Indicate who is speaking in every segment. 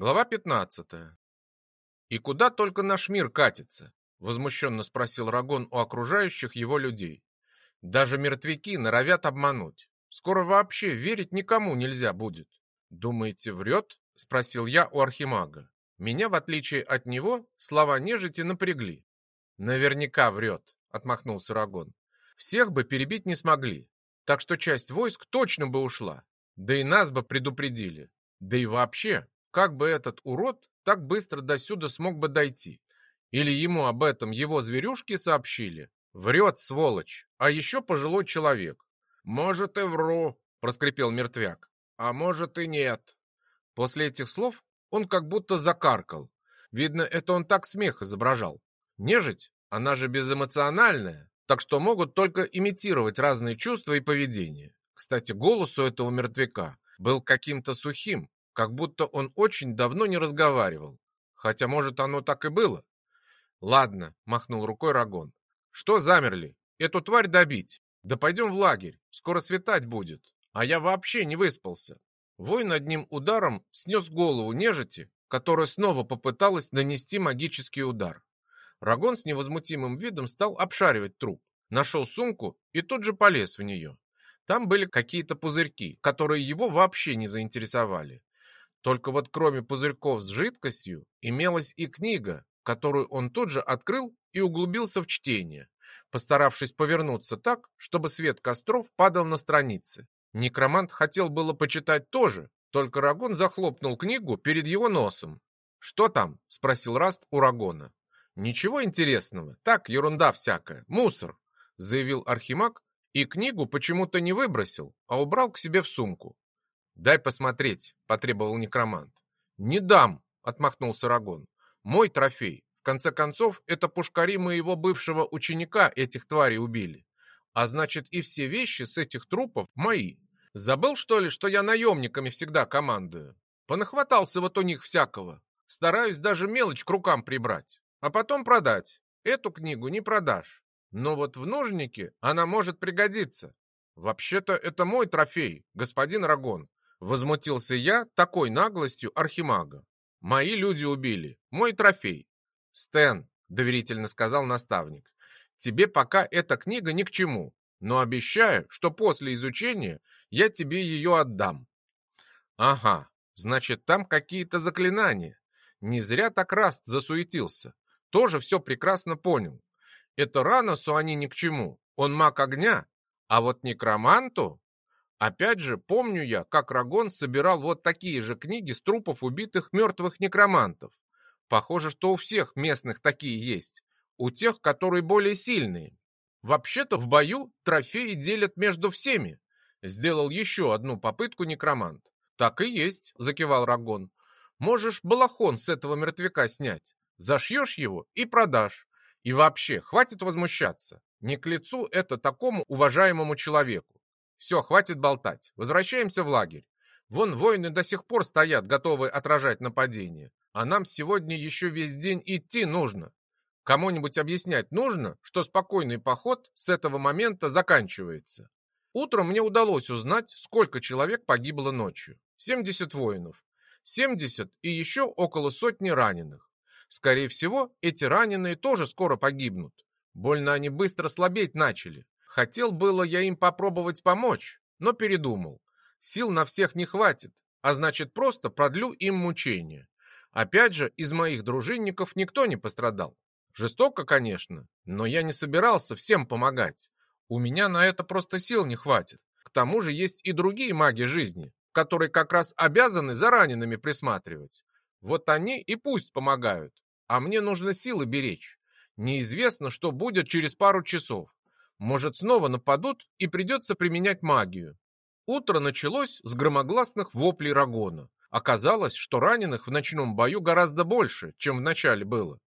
Speaker 1: Глава 15. «И куда только наш мир катится?» — возмущенно спросил Рагон у окружающих его людей. «Даже мертвяки норовят обмануть. Скоро вообще верить никому нельзя будет». «Думаете, врет?» — спросил я у архимага. Меня, в отличие от него, слова нежити напрягли. «Наверняка врет», — отмахнулся Рагон. «Всех бы перебить не смогли, так что часть войск точно бы ушла. Да и нас бы предупредили. Да и вообще, как бы этот урод так быстро до сюда смог бы дойти? Или ему об этом его зверюшки сообщили? Врет, сволочь, а еще пожилой человек. «Может, и вру», — проскрипел мертвяк. «А может, и нет». После этих слов он как будто закаркал. Видно, это он так смех изображал. Нежить, она же безэмоциональная, так что могут только имитировать разные чувства и поведение. Кстати, голос у этого мертвяка был каким-то сухим, как будто он очень давно не разговаривал. Хотя, может, оно так и было. Ладно, махнул рукой Рагон. Что замерли? Эту тварь добить. Да пойдем в лагерь, скоро светать будет. А я вообще не выспался. Воин одним ударом снес голову нежити, которая снова попыталась нанести магический удар. Рагон с невозмутимым видом стал обшаривать труп. Нашел сумку и тут же полез в нее. Там были какие-то пузырьки, которые его вообще не заинтересовали. Только вот кроме пузырьков с жидкостью имелась и книга, которую он тут же открыл и углубился в чтение, постаравшись повернуться так, чтобы свет костров падал на страницы. Некромант хотел было почитать тоже, только Рагон захлопнул книгу перед его носом. «Что там?» — спросил Раст у Рагона. «Ничего интересного, так, ерунда всякая, мусор», — заявил Архимаг, и книгу почему-то не выбросил, а убрал к себе в сумку. «Дай посмотреть», — потребовал некромант. «Не дам», — отмахнулся Рагон. «Мой трофей. В конце концов, это пушкари моего бывшего ученика этих тварей убили. А значит, и все вещи с этих трупов мои. Забыл, что ли, что я наемниками всегда командую? Понахватался вот у них всякого. Стараюсь даже мелочь к рукам прибрать, а потом продать. Эту книгу не продашь. Но вот в нужнике она может пригодиться. Вообще-то это мой трофей, господин Рагон, Возмутился я такой наглостью архимага. Мои люди убили. Мой трофей. Стэн, доверительно сказал наставник, тебе пока эта книга ни к чему, но обещаю, что после изучения я тебе ее отдам. Ага, значит, там какие-то заклинания. Не зря так Раст засуетился. Тоже все прекрасно понял. Это Раносу они ни к чему. Он маг огня. А вот некроманту Опять же, помню я, как Рагон собирал вот такие же книги с трупов убитых мертвых некромантов. Похоже, что у всех местных такие есть. У тех, которые более сильные. Вообще-то в бою трофеи делят между всеми. Сделал еще одну попытку некромант. Так и есть, закивал Рагон. Можешь балахон с этого мертвяка снять. Зашьешь его и продашь. И вообще, хватит возмущаться. Не к лицу это такому уважаемому человеку. Все, хватит болтать. Возвращаемся в лагерь. Вон воины до сих пор стоят, готовые отражать нападение. А нам сегодня еще весь день идти нужно. Кому-нибудь объяснять нужно, что спокойный поход с этого момента заканчивается. Утром мне удалось узнать, сколько человек погибло ночью. 70 воинов. 70 и еще около сотни раненых. Скорее всего, эти раненые тоже скоро погибнут. Больно они быстро слабеть начали. Хотел было я им попробовать помочь, но передумал. Сил на всех не хватит, а значит просто продлю им мучения. Опять же, из моих дружинников никто не пострадал. Жестоко, конечно, но я не собирался всем помогать. У меня на это просто сил не хватит. К тому же есть и другие маги жизни, которые как раз обязаны за ранеными присматривать. Вот они и пусть помогают, а мне нужно силы беречь. Неизвестно, что будет через пару часов. Может, снова нападут и придется применять магию. Утро началось с громогласных воплей Рагона. Оказалось, что раненых в ночном бою гораздо больше, чем в начале было.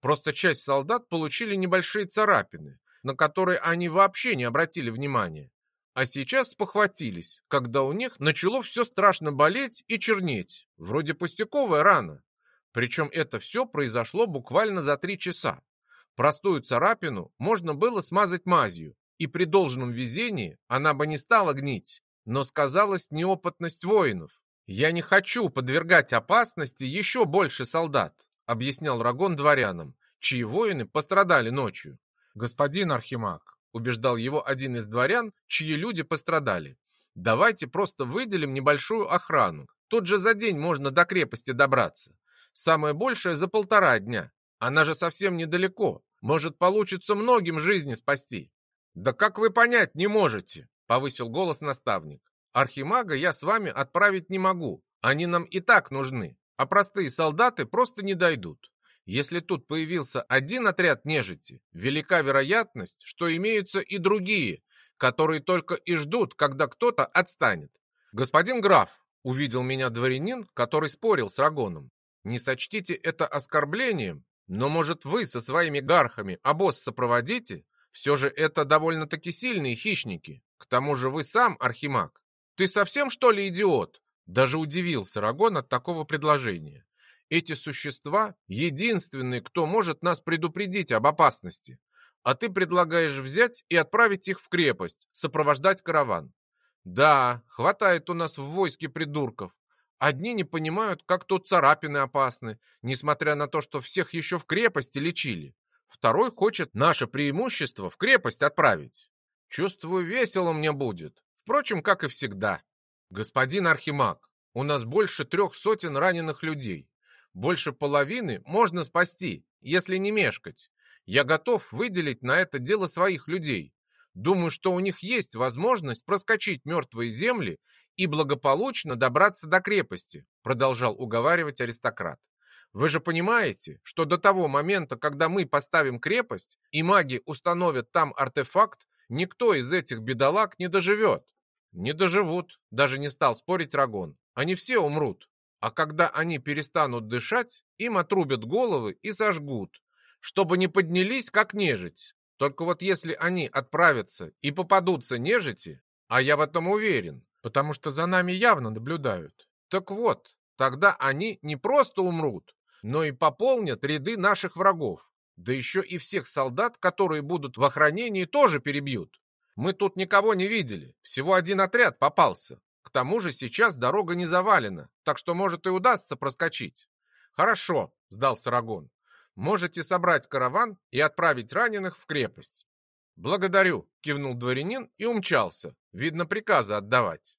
Speaker 1: Просто часть солдат получили небольшие царапины, на которые они вообще не обратили внимания. А сейчас спохватились, когда у них начало все страшно болеть и чернеть. Вроде пустяковая рана. Причем это все произошло буквально за три часа. Простую царапину можно было смазать мазью, и при должном везении она бы не стала гнить, но сказалась неопытность воинов. «Я не хочу подвергать опасности еще больше солдат», объяснял Рагон дворянам, чьи воины пострадали ночью. «Господин Архимаг», убеждал его один из дворян, чьи люди пострадали, давайте просто выделим небольшую охрану. Тут же за день можно до крепости добраться. Самое большее за полтора дня. Она же совсем недалеко. Может, получится многим жизни спасти. Да как вы понять не можете? Повысил голос наставник. Архимага я с вами отправить не могу. Они нам и так нужны. А простые солдаты просто не дойдут. Если тут появился один отряд нежити, велика вероятность, что имеются и другие, которые только и ждут, когда кто-то отстанет. Господин граф, увидел меня дворянин, который спорил с Рагоном. Не сочтите это оскорблением, но, может, вы со своими гархами обоз сопроводите? Все же это довольно-таки сильные хищники. К тому же вы сам архимаг. Ты совсем, что ли, идиот? Даже удивился Рагон от такого предложения. Эти существа — единственные, кто может нас предупредить об опасности. А ты предлагаешь взять и отправить их в крепость, сопровождать караван. Да, хватает у нас в войске придурков. Одни не понимают, как тут царапины опасны, несмотря на то, что всех еще в крепости лечили. Второй хочет наше преимущество в крепость отправить. Чувствую, весело мне будет. Впрочем, как и всегда. Господин Архимаг, у нас больше трех сотен раненых людей. Больше половины можно спасти, если не мешкать. Я готов выделить на это дело своих людей. Думаю, что у них есть возможность проскочить мертвые земли и благополучно добраться до крепости, продолжал уговаривать аристократ. Вы же понимаете, что до того момента, когда мы поставим крепость и маги установят там артефакт, никто из этих бедолаг не доживет. Не доживут, даже не стал спорить Рагон. Они все умрут. А когда они перестанут дышать, им отрубят головы и сожгут, чтобы не поднялись, как нежить. Только вот если они отправятся и попадутся нежити, а я в этом уверен, потому что за нами явно наблюдают, так вот, тогда они не просто умрут, но и пополнят ряды наших врагов. Да еще и всех солдат, которые будут в охранении, тоже перебьют. Мы тут никого не видели, всего один отряд попался. К тому же сейчас дорога не завалена, так что, может, и удастся проскочить. Хорошо, сдался Рагон. Можете собрать караван и отправить раненых в крепость. Благодарю, кивнул дворянин и умчался. Видно, приказы отдавать.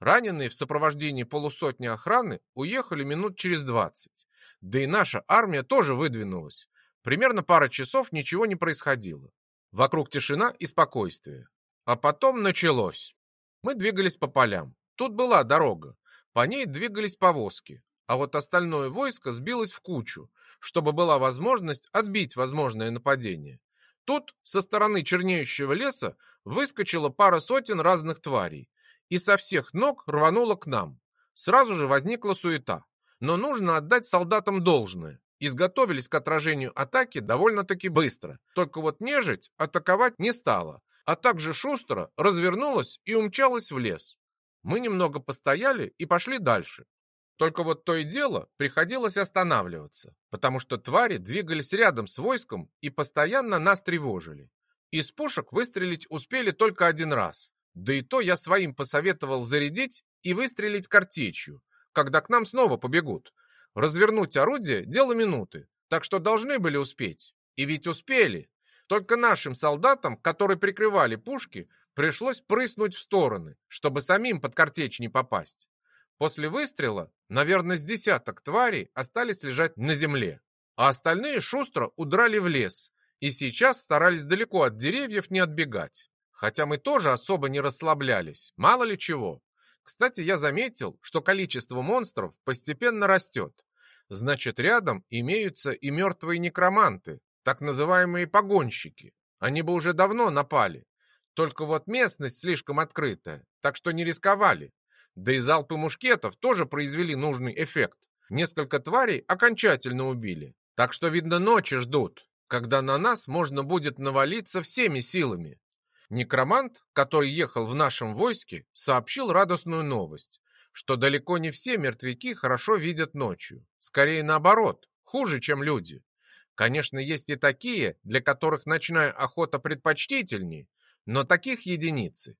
Speaker 1: Раненые в сопровождении полусотни охраны уехали минут через двадцать. Да и наша армия тоже выдвинулась. Примерно пара часов ничего не происходило. Вокруг тишина и спокойствие. А потом началось. Мы двигались по полям. Тут была дорога. По ней двигались повозки. А вот остальное войско сбилось в кучу, чтобы была возможность отбить возможное нападение. Тут со стороны чернеющего леса выскочила пара сотен разных тварей, и со всех ног рванула к нам. Сразу же возникла суета. Но нужно отдать солдатам должное. Изготовились к отражению атаки довольно-таки быстро. Только вот нежить атаковать не стала, а также шустро развернулась и умчалась в лес. Мы немного постояли и пошли дальше. Только вот то и дело приходилось останавливаться, потому что твари двигались рядом с войском и постоянно нас тревожили. Из пушек выстрелить успели только один раз, да и то я своим посоветовал зарядить и выстрелить картечью, когда к нам снова побегут. Развернуть орудие – дело минуты, так что должны были успеть. И ведь успели. Только нашим солдатам, которые прикрывали пушки, пришлось прыснуть в стороны, чтобы самим под картечь не попасть. После выстрела, наверное, с десяток тварей остались лежать на земле, а остальные шустро удрали в лес и сейчас старались далеко от деревьев не отбегать. Хотя мы тоже особо не расслаблялись, мало ли чего. Кстати, я заметил, что количество монстров постепенно растет. Значит, рядом имеются и мертвые некроманты, так называемые погонщики. Они бы уже давно напали. Только вот местность слишком открытая, так что не рисковали. Да и залпы мушкетов тоже произвели нужный эффект. Несколько тварей окончательно убили. Так что, видно, ночи ждут, когда на нас можно будет навалиться всеми силами. Некромант, который ехал в нашем войске, сообщил радостную новость, что далеко не все мертвяки хорошо видят ночью. Скорее наоборот, хуже, чем люди. Конечно, есть и такие, для которых ночная охота предпочтительнее, но таких единицы.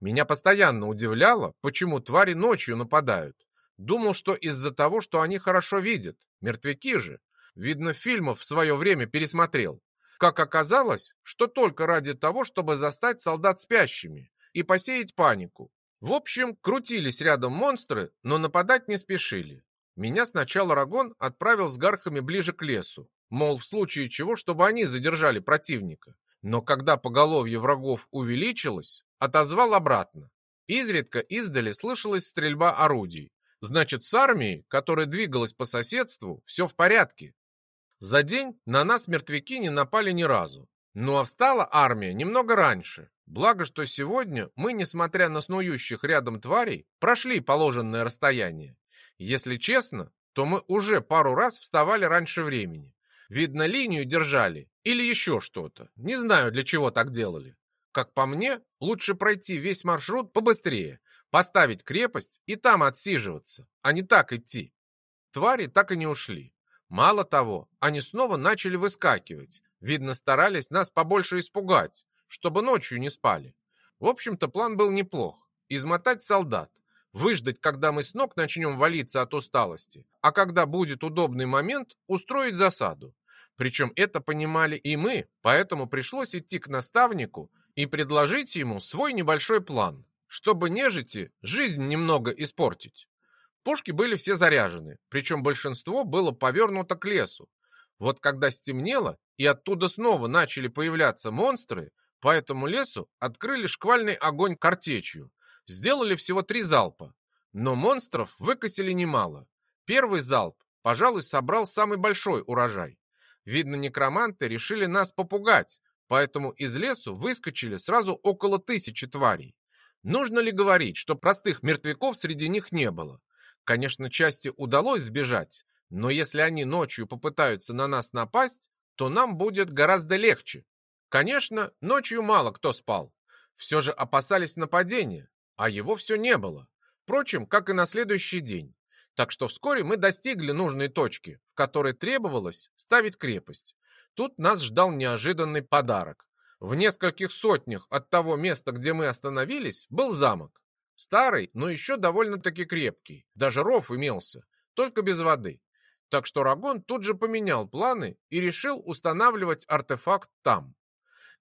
Speaker 1: Меня постоянно удивляло, почему твари ночью нападают. Думал, что из-за того, что они хорошо видят. Мертвяки же. Видно, фильмов в свое время пересмотрел. Как оказалось, что только ради того, чтобы застать солдат спящими и посеять панику. В общем, крутились рядом монстры, но нападать не спешили. Меня сначала Рагон отправил с гархами ближе к лесу, мол, в случае чего, чтобы они задержали противника. Но когда поголовье врагов увеличилось, отозвал обратно. Изредка издали слышалась стрельба орудий. Значит, с армией, которая двигалась по соседству, все в порядке. За день на нас мертвяки не напали ни разу. Ну а встала армия немного раньше. Благо, что сегодня мы, несмотря на снующих рядом тварей, прошли положенное расстояние. Если честно, то мы уже пару раз вставали раньше времени. Видно, линию держали или еще что-то. Не знаю, для чего так делали. Как по мне, лучше пройти весь маршрут побыстрее, поставить крепость и там отсиживаться, а не так идти. Твари так и не ушли. Мало того, они снова начали выскакивать. Видно, старались нас побольше испугать, чтобы ночью не спали. В общем-то, план был неплох. Измотать солдат, выждать, когда мы с ног начнем валиться от усталости, а когда будет удобный момент, устроить засаду. Причем это понимали и мы, поэтому пришлось идти к наставнику и предложить ему свой небольшой план, чтобы нежити жизнь немного испортить. Пушки были все заряжены, причем большинство было повернуто к лесу. Вот когда стемнело и оттуда снова начали появляться монстры, по этому лесу открыли шквальный огонь картечью. Сделали всего три залпа, но монстров выкосили немало. Первый залп, пожалуй, собрал самый большой урожай. Видно, некроманты решили нас попугать, поэтому из лесу выскочили сразу около тысячи тварей. Нужно ли говорить, что простых мертвяков среди них не было? Конечно, части удалось сбежать, но если они ночью попытаются на нас напасть, то нам будет гораздо легче. Конечно, ночью мало кто спал. Все же опасались нападения, а его все не было. Впрочем, как и на следующий день. Так что вскоре мы достигли нужной точки, в которой требовалось ставить крепость. Тут нас ждал неожиданный подарок. В нескольких сотнях от того места, где мы остановились, был замок. Старый, но еще довольно-таки крепкий. Даже ров имелся, только без воды. Так что Рагон тут же поменял планы и решил устанавливать артефакт там.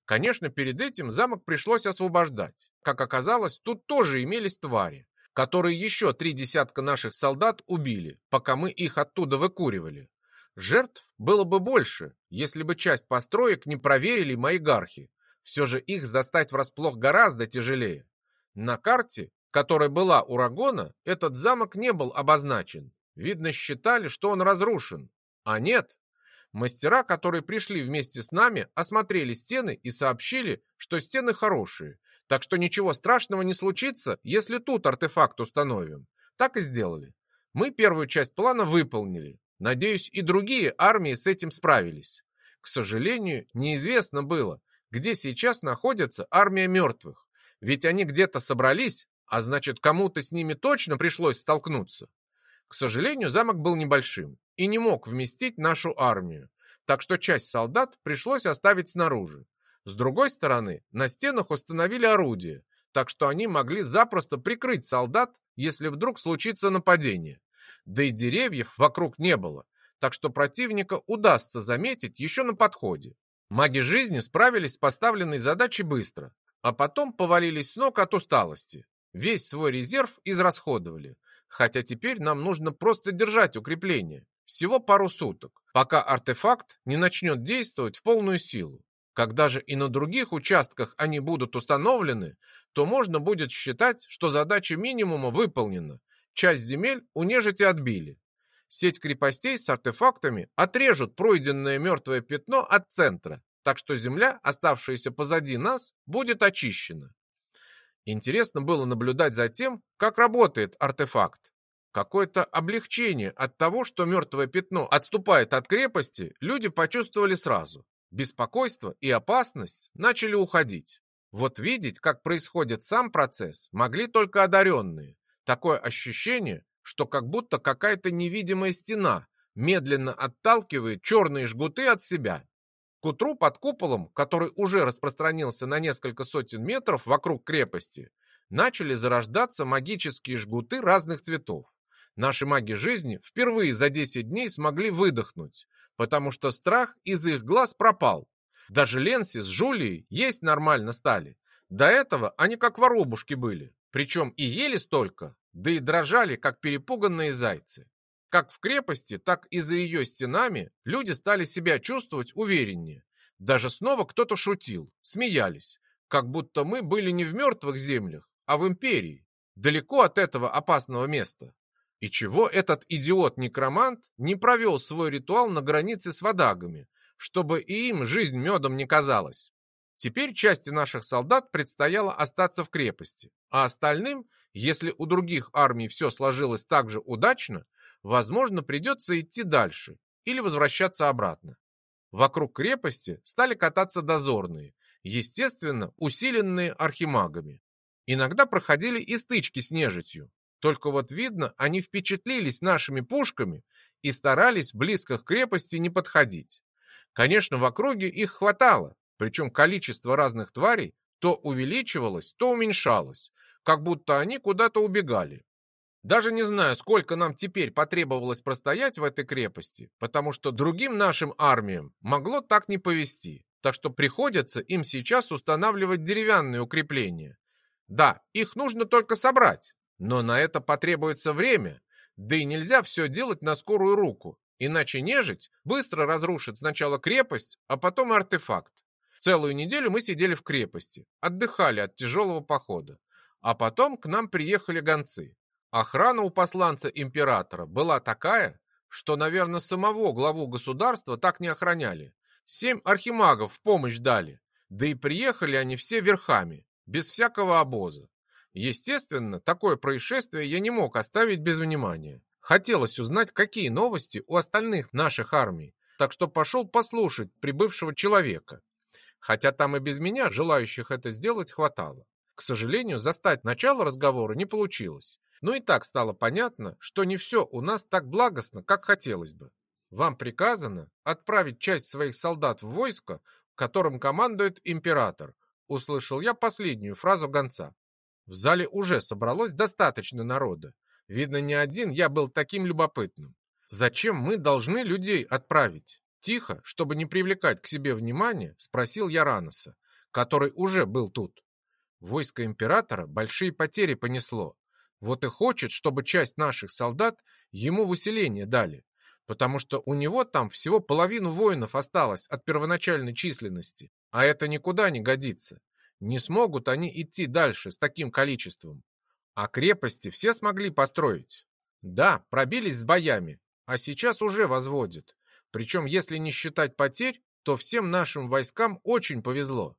Speaker 1: Конечно, перед этим замок пришлось освобождать. Как оказалось, тут тоже имелись твари, которые еще три десятка наших солдат убили, пока мы их оттуда выкуривали. Жертв было бы больше, если бы часть построек не проверили мои гархи. Все же их застать врасплох гораздо тяжелее. На карте которая была у Рагона, этот замок не был обозначен. Видно, считали, что он разрушен. А нет. Мастера, которые пришли вместе с нами, осмотрели стены и сообщили, что стены хорошие. Так что ничего страшного не случится, если тут артефакт установим. Так и сделали. Мы первую часть плана выполнили. Надеюсь, и другие армии с этим справились. К сожалению, неизвестно было, где сейчас находится армия мертвых. Ведь они где-то собрались, а значит, кому-то с ними точно пришлось столкнуться. К сожалению, замок был небольшим и не мог вместить нашу армию, так что часть солдат пришлось оставить снаружи. С другой стороны, на стенах установили орудия, так что они могли запросто прикрыть солдат, если вдруг случится нападение. Да и деревьев вокруг не было, так что противника удастся заметить еще на подходе. Маги жизни справились с поставленной задачей быстро, а потом повалились с ног от усталости. Весь свой резерв израсходовали, хотя теперь нам нужно просто держать укрепление. Всего пару суток, пока артефакт не начнет действовать в полную силу. Когда же и на других участках они будут установлены, то можно будет считать, что задача минимума выполнена. Часть земель у нежити отбили. Сеть крепостей с артефактами отрежут пройденное мертвое пятно от центра, так что земля, оставшаяся позади нас, будет очищена. Интересно было наблюдать за тем, как работает артефакт. Какое-то облегчение от того, что мертвое пятно отступает от крепости, люди почувствовали сразу. Беспокойство и опасность начали уходить. Вот видеть, как происходит сам процесс, могли только одаренные. Такое ощущение, что как будто какая-то невидимая стена медленно отталкивает черные жгуты от себя к утру под куполом, который уже распространился на несколько сотен метров вокруг крепости, начали зарождаться магические жгуты разных цветов. Наши маги жизни впервые за 10 дней смогли выдохнуть, потому что страх из их глаз пропал. Даже Ленси с Жулией есть нормально стали. До этого они как воробушки были, причем и ели столько, да и дрожали, как перепуганные зайцы. Как в крепости, так и за ее стенами люди стали себя чувствовать увереннее. Даже снова кто-то шутил, смеялись, как будто мы были не в мертвых землях, а в империи, далеко от этого опасного места. И чего этот идиот-некромант не провел свой ритуал на границе с водагами, чтобы и им жизнь медом не казалась? Теперь части наших солдат предстояло остаться в крепости, а остальным, если у других армий все сложилось так же удачно, возможно, придется идти дальше или возвращаться обратно. Вокруг крепости стали кататься дозорные, естественно, усиленные архимагами. Иногда проходили и стычки с нежитью. Только вот видно, они впечатлились нашими пушками и старались близко к крепости не подходить. Конечно, в округе их хватало, причем количество разных тварей то увеличивалось, то уменьшалось, как будто они куда-то убегали. Даже не знаю, сколько нам теперь потребовалось простоять в этой крепости, потому что другим нашим армиям могло так не повести, так что приходится им сейчас устанавливать деревянные укрепления. Да, их нужно только собрать, но на это потребуется время, да и нельзя все делать на скорую руку, иначе нежить быстро разрушит сначала крепость, а потом артефакт. Целую неделю мы сидели в крепости, отдыхали от тяжелого похода, а потом к нам приехали гонцы. Охрана у посланца императора была такая, что, наверное, самого главу государства так не охраняли. Семь архимагов в помощь дали, да и приехали они все верхами, без всякого обоза. Естественно, такое происшествие я не мог оставить без внимания. Хотелось узнать, какие новости у остальных наших армий, так что пошел послушать прибывшего человека. Хотя там и без меня желающих это сделать хватало. К сожалению, застать начало разговора не получилось. Но и так стало понятно, что не все у нас так благостно, как хотелось бы. Вам приказано отправить часть своих солдат в войско, которым командует император. Услышал я последнюю фразу гонца. В зале уже собралось достаточно народа. Видно, не один я был таким любопытным. Зачем мы должны людей отправить? Тихо, чтобы не привлекать к себе внимания, спросил я Раноса, который уже был тут. Войско императора большие потери понесло, вот и хочет, чтобы часть наших солдат ему в усиление дали, потому что у него там всего половину воинов осталось от первоначальной численности, а это никуда не годится. Не смогут они идти дальше с таким количеством. А крепости все смогли построить. Да, пробились с боями, а сейчас уже возводят. Причем, если не считать потерь, то всем нашим войскам очень повезло.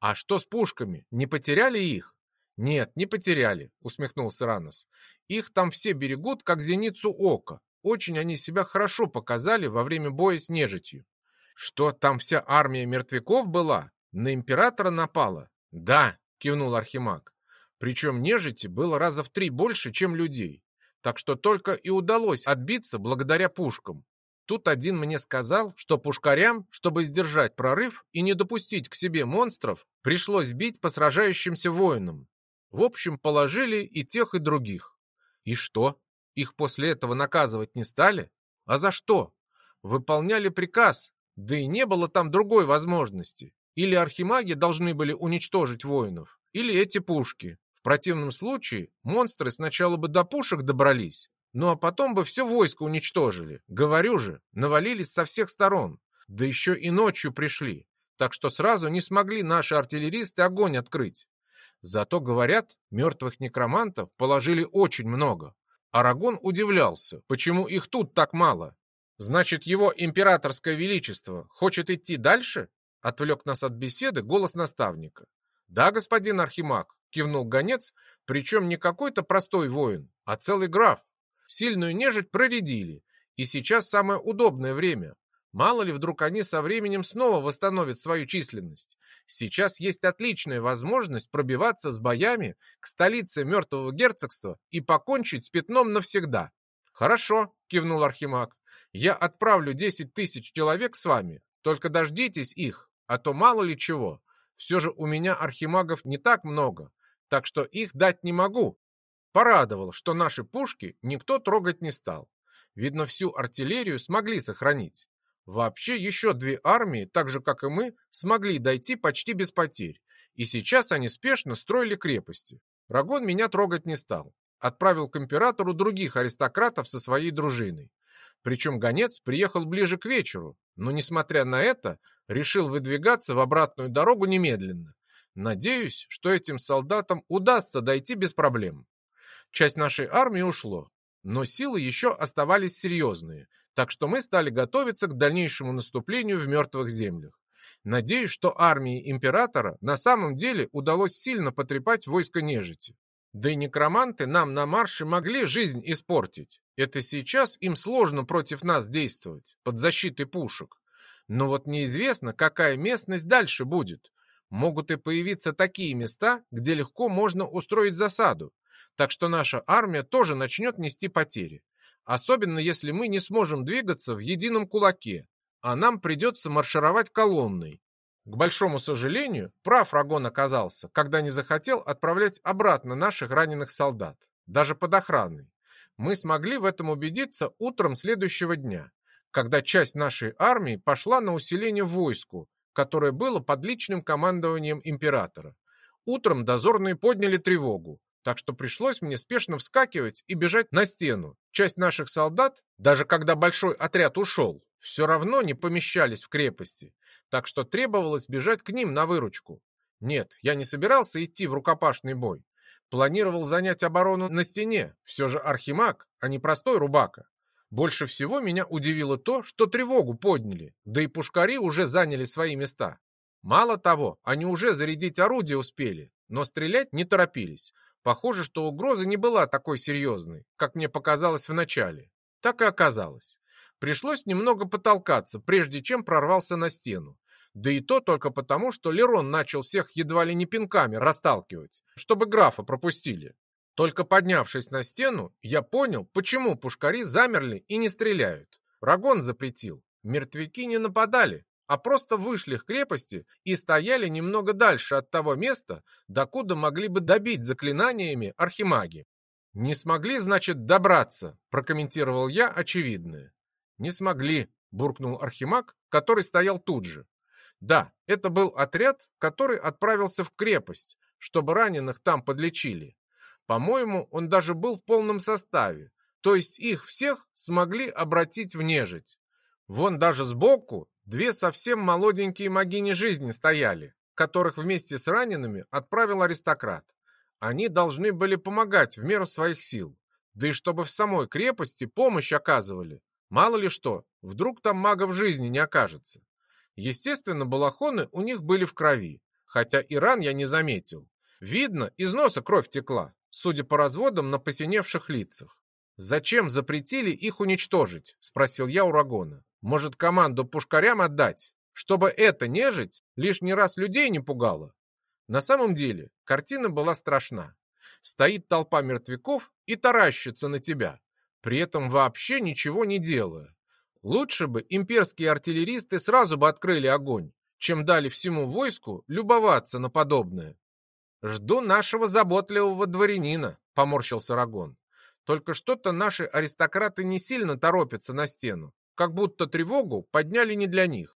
Speaker 1: А что с пушками? Не потеряли их? «Нет, не потеряли», — усмехнулся Ранос. «Их там все берегут, как зеницу ока. Очень они себя хорошо показали во время боя с нежитью». «Что, там вся армия мертвяков была? На императора напала?» «Да», — кивнул Архимаг. «Причем нежити было раза в три больше, чем людей. Так что только и удалось отбиться благодаря пушкам. Тут один мне сказал, что пушкарям, чтобы сдержать прорыв и не допустить к себе монстров, пришлось бить по сражающимся воинам. В общем, положили и тех, и других. И что? Их после этого наказывать не стали? А за что? Выполняли приказ, да и не было там другой возможности. Или архимаги должны были уничтожить воинов, или эти пушки. В противном случае монстры сначала бы до пушек добрались, ну а потом бы все войско уничтожили. Говорю же, навалились со всех сторон. Да еще и ночью пришли. Так что сразу не смогли наши артиллеристы огонь открыть. Зато, говорят, мертвых некромантов положили очень много. Арагон удивлялся, почему их тут так мало. Значит, его императорское величество хочет идти дальше? Отвлек нас от беседы голос наставника. Да, господин Архимаг, кивнул гонец, причем не какой-то простой воин, а целый граф. Сильную нежить проредили, и сейчас самое удобное время. Мало ли, вдруг они со временем снова восстановят свою численность. Сейчас есть отличная возможность пробиваться с боями к столице мертвого герцогства и покончить с пятном навсегда. «Хорошо», — кивнул Архимаг. «Я отправлю десять тысяч человек с вами. Только дождитесь их, а то мало ли чего. Все же у меня архимагов не так много, так что их дать не могу. Порадовало, что наши пушки никто трогать не стал. Видно, всю артиллерию смогли сохранить. Вообще, еще две армии, так же, как и мы, смогли дойти почти без потерь. И сейчас они спешно строили крепости. Рагон меня трогать не стал. Отправил к императору других аристократов со своей дружиной. Причем гонец приехал ближе к вечеру, но, несмотря на это, решил выдвигаться в обратную дорогу немедленно. Надеюсь, что этим солдатам удастся дойти без проблем. Часть нашей армии ушло, но силы еще оставались серьезные, так что мы стали готовиться к дальнейшему наступлению в мертвых землях. Надеюсь, что армии императора на самом деле удалось сильно потрепать войско нежити. Да и некроманты нам на марше могли жизнь испортить. Это сейчас им сложно против нас действовать, под защитой пушек. Но вот неизвестно, какая местность дальше будет. Могут и появиться такие места, где легко можно устроить засаду. Так что наша армия тоже начнет нести потери. Особенно если мы не сможем двигаться в едином кулаке, а нам придется маршировать колонной. К большому сожалению, прав Рагон оказался, когда не захотел отправлять обратно наших раненых солдат, даже под охраной. Мы смогли в этом убедиться утром следующего дня, когда часть нашей армии пошла на усиление войску, которое было под личным командованием императора. Утром дозорные подняли тревогу, так что пришлось мне спешно вскакивать и бежать на стену. Часть наших солдат, даже когда большой отряд ушел, все равно не помещались в крепости, так что требовалось бежать к ним на выручку. Нет, я не собирался идти в рукопашный бой. Планировал занять оборону на стене, все же архимаг, а не простой рубака. Больше всего меня удивило то, что тревогу подняли, да и пушкари уже заняли свои места. Мало того, они уже зарядить орудие успели, но стрелять не торопились. Похоже, что угроза не была такой серьезной, как мне показалось вначале. Так и оказалось. Пришлось немного потолкаться, прежде чем прорвался на стену. Да и то только потому, что Лерон начал всех едва ли не пинками расталкивать, чтобы графа пропустили. Только поднявшись на стену, я понял, почему пушкари замерли и не стреляют. Рагон запретил. Мертвяки не нападали, а просто вышли к крепости и стояли немного дальше от того места, докуда могли бы добить заклинаниями архимаги. «Не смогли, значит, добраться», – прокомментировал я очевидное. «Не смогли», – буркнул архимаг, который стоял тут же. «Да, это был отряд, который отправился в крепость, чтобы раненых там подлечили. По-моему, он даже был в полном составе, то есть их всех смогли обратить в нежить. Вон даже сбоку Две совсем молоденькие могини жизни стояли, которых вместе с ранеными отправил аристократ. Они должны были помогать в меру своих сил, да и чтобы в самой крепости помощь оказывали. Мало ли что, вдруг там магов жизни не окажется. Естественно, балахоны у них были в крови, хотя и ран я не заметил. Видно, из носа кровь текла, судя по разводам на посиневших лицах. «Зачем запретили их уничтожить?» – спросил я у Рагона. Может, команду пушкарям отдать, чтобы эта нежить лишний раз людей не пугала? На самом деле, картина была страшна. Стоит толпа мертвяков и таращится на тебя, при этом вообще ничего не делая. Лучше бы имперские артиллеристы сразу бы открыли огонь, чем дали всему войску любоваться на подобное. «Жду нашего заботливого дворянина», — поморщился Рагон. «Только что-то наши аристократы не сильно торопятся на стену как будто тревогу подняли не для них.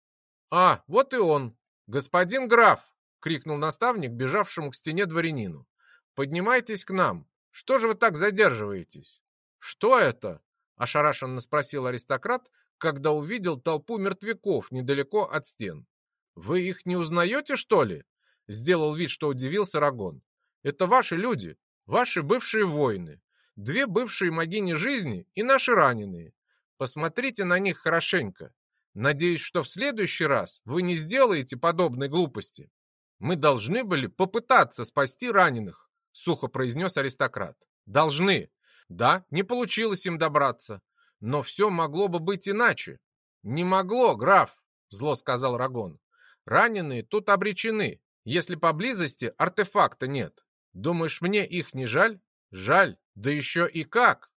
Speaker 1: «А, вот и он! Господин граф!» — крикнул наставник, бежавшему к стене дворянину. «Поднимайтесь к нам! Что же вы так задерживаетесь?» «Что это?» — ошарашенно спросил аристократ, когда увидел толпу мертвяков недалеко от стен. «Вы их не узнаете, что ли?» — сделал вид, что удивился Рагон. «Это ваши люди, ваши бывшие воины, две бывшие могини жизни и наши раненые. Посмотрите на них хорошенько. Надеюсь, что в следующий раз вы не сделаете подобной глупости. Мы должны были попытаться спасти раненых, сухо произнес аристократ. Должны. Да, не получилось им добраться. Но все могло бы быть иначе. Не могло, граф, зло сказал Рагон. Раненые тут обречены, если поблизости артефакта нет. Думаешь, мне их не жаль? Жаль, да еще и как.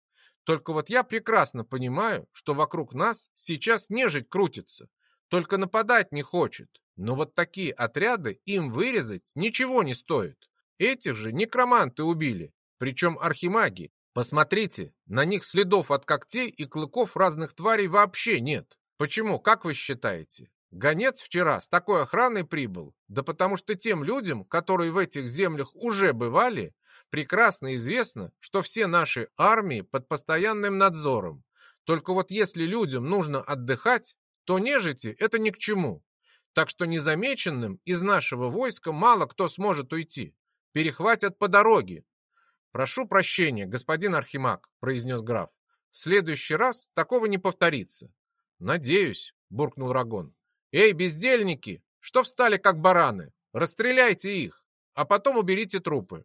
Speaker 1: Только вот я прекрасно понимаю, что вокруг нас сейчас нежить крутится, только нападать не хочет. Но вот такие отряды им вырезать ничего не стоит. Этих же некроманты убили, причем архимаги. Посмотрите, на них следов от когтей и клыков разных тварей вообще нет. Почему, как вы считаете? Гонец вчера с такой охраной прибыл, да потому что тем людям, которые в этих землях уже бывали, прекрасно известно, что все наши армии под постоянным надзором. Только вот если людям нужно отдыхать, то нежити это ни к чему. Так что незамеченным из нашего войска мало кто сможет уйти. Перехватят по дороге. «Прошу прощения, господин Архимаг», — произнес граф. «В следующий раз такого не повторится». «Надеюсь», — буркнул Рагон. «Эй, бездельники, что встали как бараны? Расстреляйте их, а потом уберите трупы».